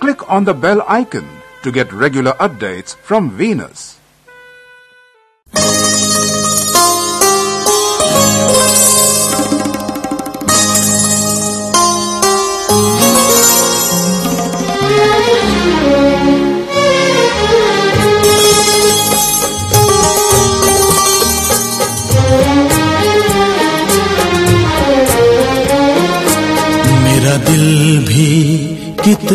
click on the bell icon to get regular updates from Venus.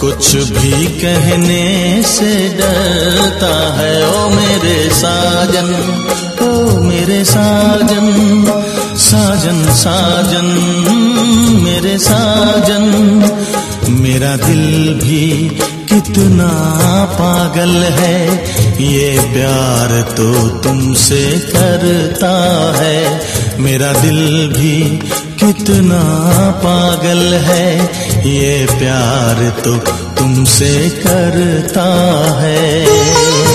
कुछ भी कहने से डरता है, ओ मेरे साजन, ओ मेरे साजन साजन साजन, मेरे साजन, मेरा दिल भी कितना पागल है, ये प्यार तो तुमसे करता है। मेरा दिल भी कितना पागल है, ये प्यार तो तुमसे करता है।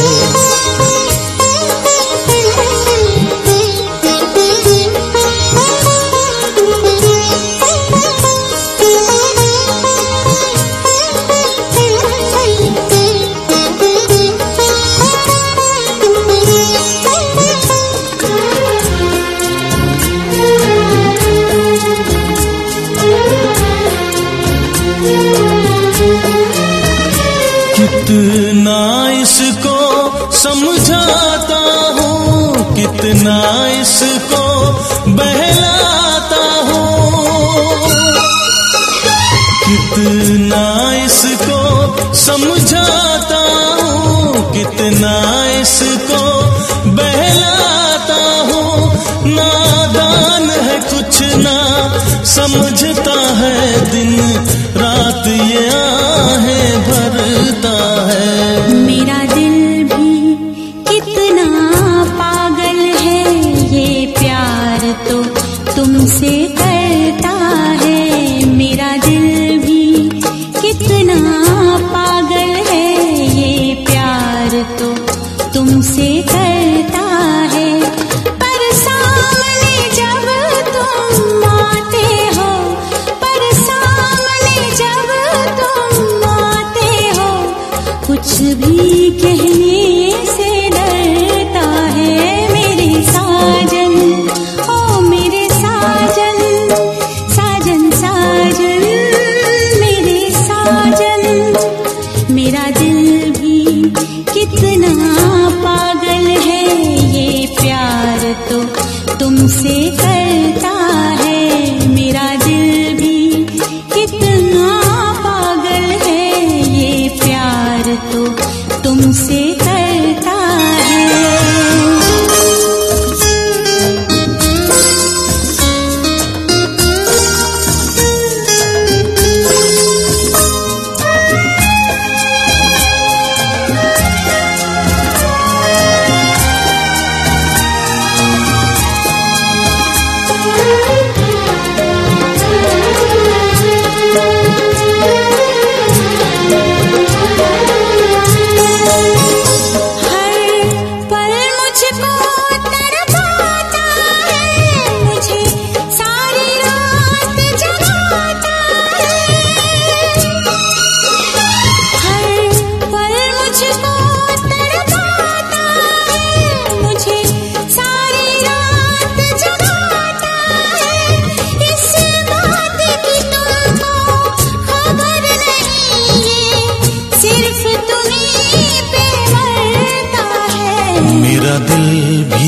कितना इसको समझाता हूँ, कितना इसको बहलाता हूँ। कितना इसको समझाता हूँ, कितना इसको बहलाता हूँ। नादान है कुछ ना समझता तुमसे तुमसे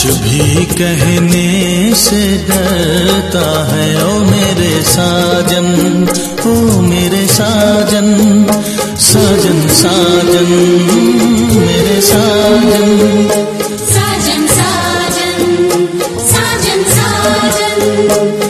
कुछ भी कहने से डरता है, ओ मेरे साजन, ओ मेरे साजन साजन साजन, मेरे साजन। साजन साजन साजन साजन।